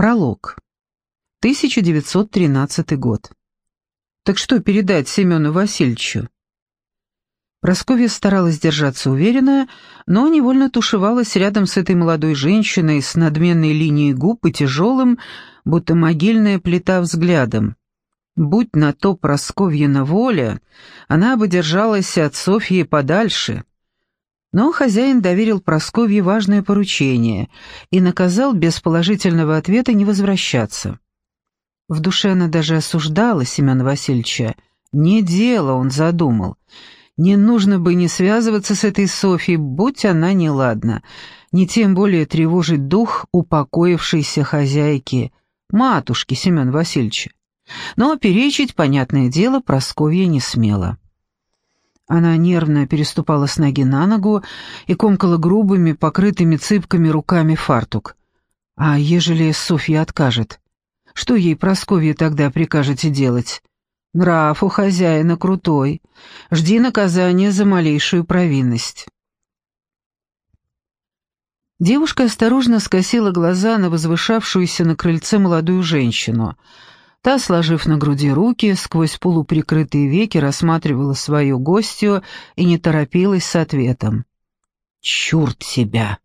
Пролог. 1913 год. Так что передать Семену Васильевичу? Просковья старалась держаться уверенно, но невольно тушевалась рядом с этой молодой женщиной с надменной линией губ и тяжелым, будто могильная плита взглядом. Будь на то Просковьина воля, она бы держалась от Софьи подальше. Но хозяин доверил Просковье важное поручение и наказал без положительного ответа не возвращаться. В душе она даже осуждала Семена Васильевича. Не дело он задумал — не нужно бы не связываться с этой Софьей, будь она неладна, не тем более тревожить дух упокоившейся хозяйки, матушки Семена Васильевича. Но перечить, понятное дело, Просковья не смела. Она нервно переступала с ноги на ногу и комкала грубыми, покрытыми цыпками руками фартук. А ежели Софья откажет? Что ей Просковья тогда прикажете делать? Нрав у хозяина крутой. Жди наказания за малейшую провинность. Девушка осторожно скосила глаза на возвышавшуюся на крыльце молодую женщину. Та, сложив на груди руки, сквозь полуприкрытые веки рассматривала свою гостью и не торопилась с ответом. «Чурт тебя!»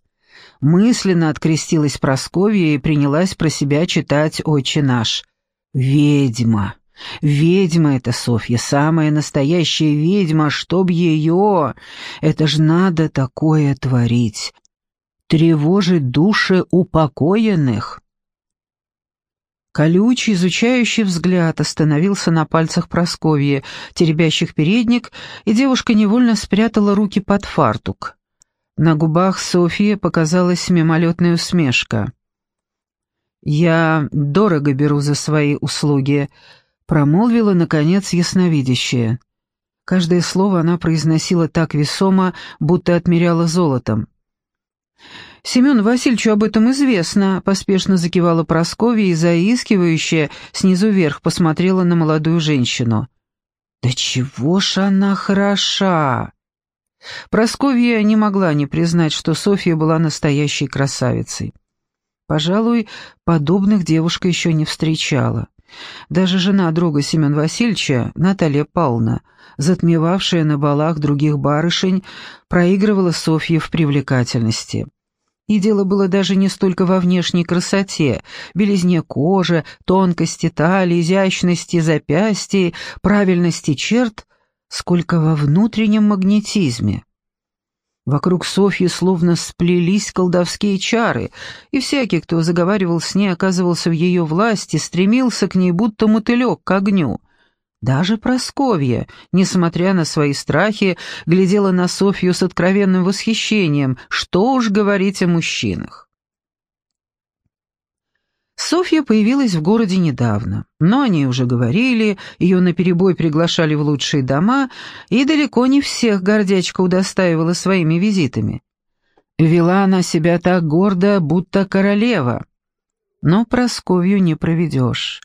Мысленно открестилась Просковья и принялась про себя читать «Отче наш». «Ведьма!» Ведьма эта Софья, самая настоящая ведьма, чтоб ее... Это ж надо такое творить. Тревожить души упокоенных. Колючий, изучающий взгляд остановился на пальцах Просковьи, теребящих передник, и девушка невольно спрятала руки под фартук. На губах Софьи показалась мимолетная усмешка. «Я дорого беру за свои услуги», Промолвила, наконец, ясновидящее. Каждое слово она произносила так весомо, будто отмеряла золотом. «Семен Васильевичу об этом известно», — поспешно закивала Прасковья и, заискивающе, снизу вверх посмотрела на молодую женщину. «Да чего ж она хороша!» Просковья не могла не признать, что Софья была настоящей красавицей. Пожалуй, подобных девушка еще не встречала. Даже жена друга Семена Васильевича, Наталья Павловна, затмевавшая на балах других барышень, проигрывала Софье в привлекательности. И дело было даже не столько во внешней красоте, белизне кожи, тонкости талии, изящности запястья, правильности черт, сколько во внутреннем магнетизме. Вокруг Софьи словно сплелись колдовские чары, и всякий, кто заговаривал с ней, оказывался в ее власти, стремился к ней, будто мотылек к огню. Даже Просковья, несмотря на свои страхи, глядела на Софью с откровенным восхищением, что уж говорить о мужчинах. Софья появилась в городе недавно, но они уже говорили, ее наперебой приглашали в лучшие дома, и далеко не всех гордячка удостаивала своими визитами. Вела она себя так гордо, будто королева. Но Просковью не проведешь.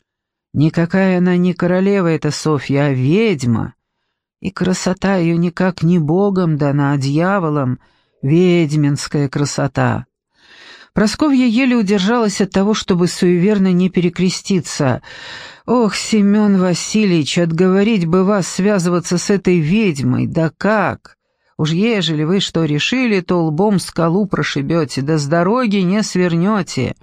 Никакая она не королева, эта Софья, а ведьма. И красота ее никак не богом дана, а дьяволом, ведьминская красота. Просковья еле удержалась от того, чтобы суеверно не перекреститься. «Ох, Семен Васильевич, отговорить бы вас связываться с этой ведьмой, да как? Уж ежели вы что решили, то лбом скалу прошибете, да с дороги не свернете».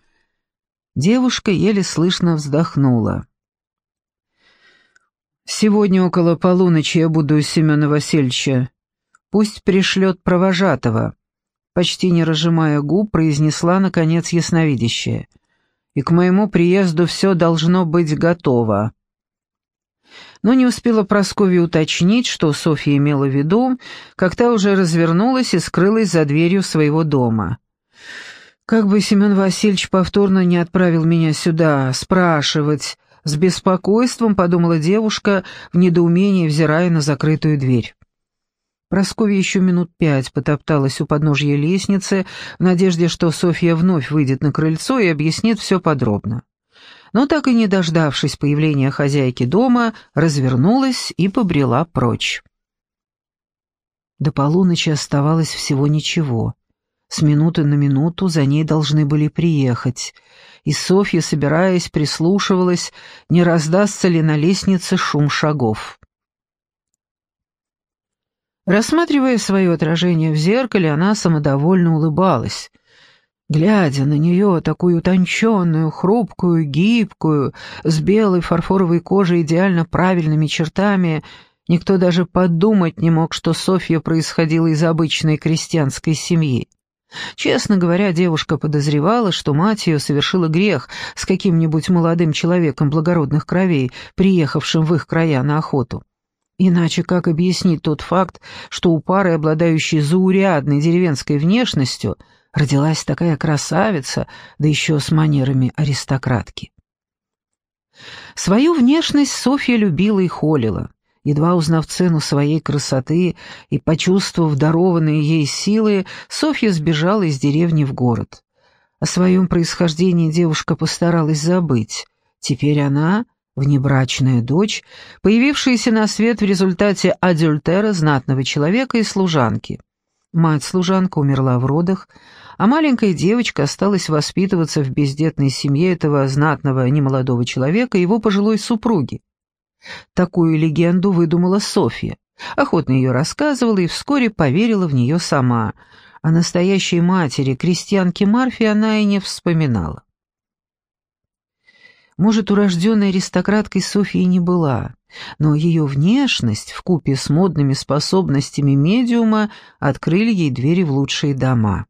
Девушка еле слышно вздохнула. «Сегодня около полуночи я буду у Семена Васильевича. Пусть пришлет провожатого» почти не разжимая губ, произнесла, наконец, ясновидящее. «И к моему приезду все должно быть готово». Но не успела Прасковья уточнить, что Софья имела в виду, как та уже развернулась и скрылась за дверью своего дома. «Как бы Семен Васильевич повторно не отправил меня сюда спрашивать», с беспокойством подумала девушка, в недоумении взирая на закрытую дверь. Прасковья еще минут пять потопталась у подножья лестницы в надежде, что Софья вновь выйдет на крыльцо и объяснит все подробно. Но так и не дождавшись появления хозяйки дома, развернулась и побрела прочь. До полуночи оставалось всего ничего. С минуты на минуту за ней должны были приехать, и Софья, собираясь, прислушивалась, не раздастся ли на лестнице шум шагов. Рассматривая свое отражение в зеркале, она самодовольно улыбалась. Глядя на нее, такую утонченную, хрупкую, гибкую, с белой фарфоровой кожей идеально правильными чертами, никто даже подумать не мог, что Софья происходила из обычной крестьянской семьи. Честно говоря, девушка подозревала, что мать ее совершила грех с каким-нибудь молодым человеком благородных кровей, приехавшим в их края на охоту. Иначе как объяснить тот факт, что у пары, обладающей заурядной деревенской внешностью, родилась такая красавица, да еще с манерами аристократки? Свою внешность Софья любила и холила. Едва узнав цену своей красоты и почувствовав дарованные ей силы, Софья сбежала из деревни в город. О своем происхождении девушка постаралась забыть. Теперь она внебрачная дочь, появившаяся на свет в результате адюльтера знатного человека и служанки. Мать-служанка умерла в родах, а маленькая девочка осталась воспитываться в бездетной семье этого знатного немолодого человека и его пожилой супруги. Такую легенду выдумала Софья, охотно ее рассказывала и вскоре поверила в нее сама. О настоящей матери, крестьянке Марфи, она и не вспоминала. Может, урожденной аристократкой Софьей не была, но ее внешность вкупе с модными способностями медиума открыли ей двери в лучшие дома.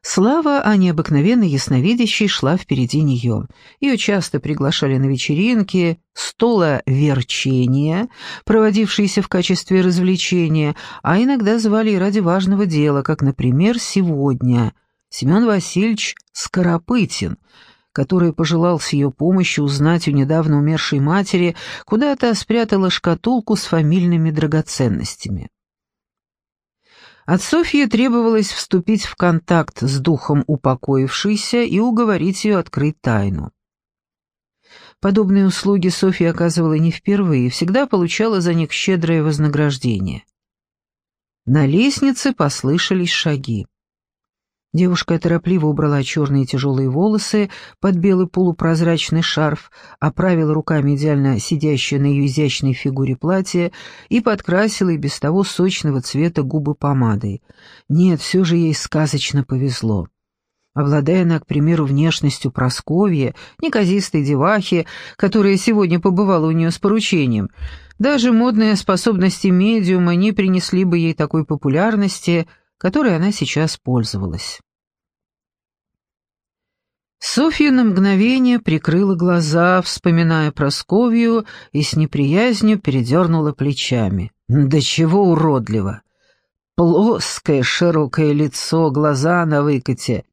Слава о необыкновенной ясновидящей шла впереди нее. Ее часто приглашали на вечеринки, стола верчения, проводившиеся в качестве развлечения, а иногда звали и ради важного дела, как, например, сегодня. Семен Васильевич Скоропытин — который пожелал с ее помощью узнать у недавно умершей матери, куда та спрятала шкатулку с фамильными драгоценностями. От Софьи требовалось вступить в контакт с духом упокоившейся и уговорить ее открыть тайну. Подобные услуги Софья оказывала не впервые всегда получала за них щедрое вознаграждение. На лестнице послышались шаги. Девушка торопливо убрала черные тяжелые волосы под белый полупрозрачный шарф, оправила руками идеально сидящее на ее изящной фигуре платье и подкрасила и без того сочного цвета губы помадой. Нет, все же ей сказочно повезло. Обладая она, к примеру, внешностью Просковья, неказистой девахи, которая сегодня побывала у нее с поручением, даже модные способности медиума не принесли бы ей такой популярности, которой она сейчас пользовалась. Софья на мгновение прикрыла глаза, вспоминая Просковью, и с неприязнью передернула плечами. Да чего уродливо! Плоское широкое лицо, глаза на выкате,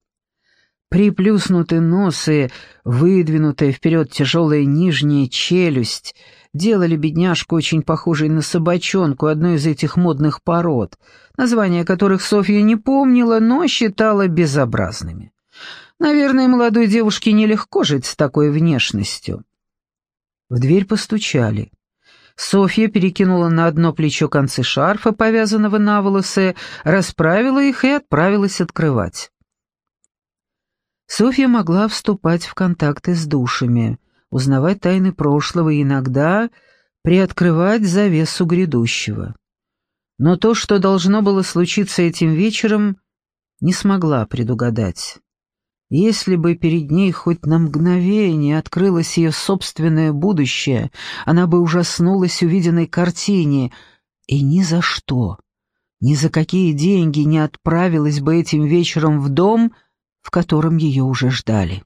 приплюснутый нос и выдвинутая вперед тяжелая нижняя челюсть делали бедняжку очень похожей на собачонку одной из этих модных пород, названия которых Софья не помнила, но считала безобразными. Наверное, молодой девушке нелегко жить с такой внешностью. В дверь постучали. Софья перекинула на одно плечо концы шарфа, повязанного на волосы, расправила их и отправилась открывать. Софья могла вступать в контакты с душами, узнавать тайны прошлого и иногда приоткрывать завесу грядущего. Но то, что должно было случиться этим вечером, не смогла предугадать. Если бы перед ней хоть на мгновение открылось ее собственное будущее, она бы ужаснулась увиденной картине и ни за что, ни за какие деньги не отправилась бы этим вечером в дом, в котором ее уже ждали.